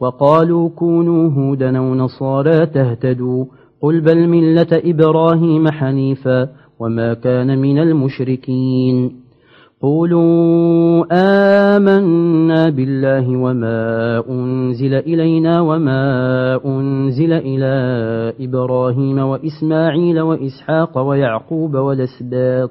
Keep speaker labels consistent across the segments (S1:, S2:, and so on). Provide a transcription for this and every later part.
S1: وقالوا كونوا هودا أو نصارى تهتدوا قل بل ملة إبراهيم حنيفا وما كان من المشركين قولوا آمنا بالله وما أنزل إلينا وما أنزل إلى إبراهيم وإسماعيل وإسحاق ويعقوب والأسباط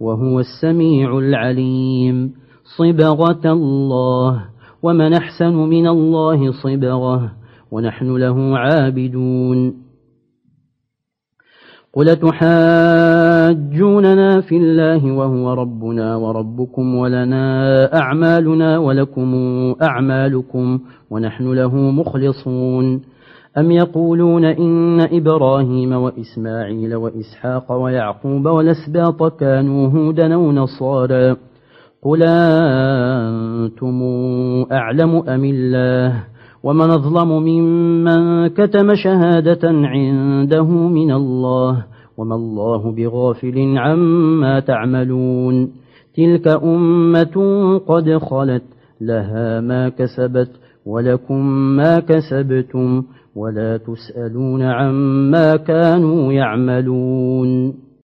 S1: وهو السميع العليم. صبغة الله. ومن أحسن من الله صبغة. ونحن له عابدون. قل تحاجوننا في الله وهو ربنا وربكم ولنا أعمالنا ولكم أعمالكم ونحن له مخلصون. أم يقولون إن إبراهيم وإسماعيل وإسحاق ويعقوب والأسباط كانوا هودا أو نصارا قل أنتم أعلم أم الله ومن أظلم ممن كتم شهادة عنده من الله وما الله بغافل عما تعملون تلك أمة قد خلت لها ما كسبت ولكم ما كسبتم ولا تسألون عما كانوا يعملون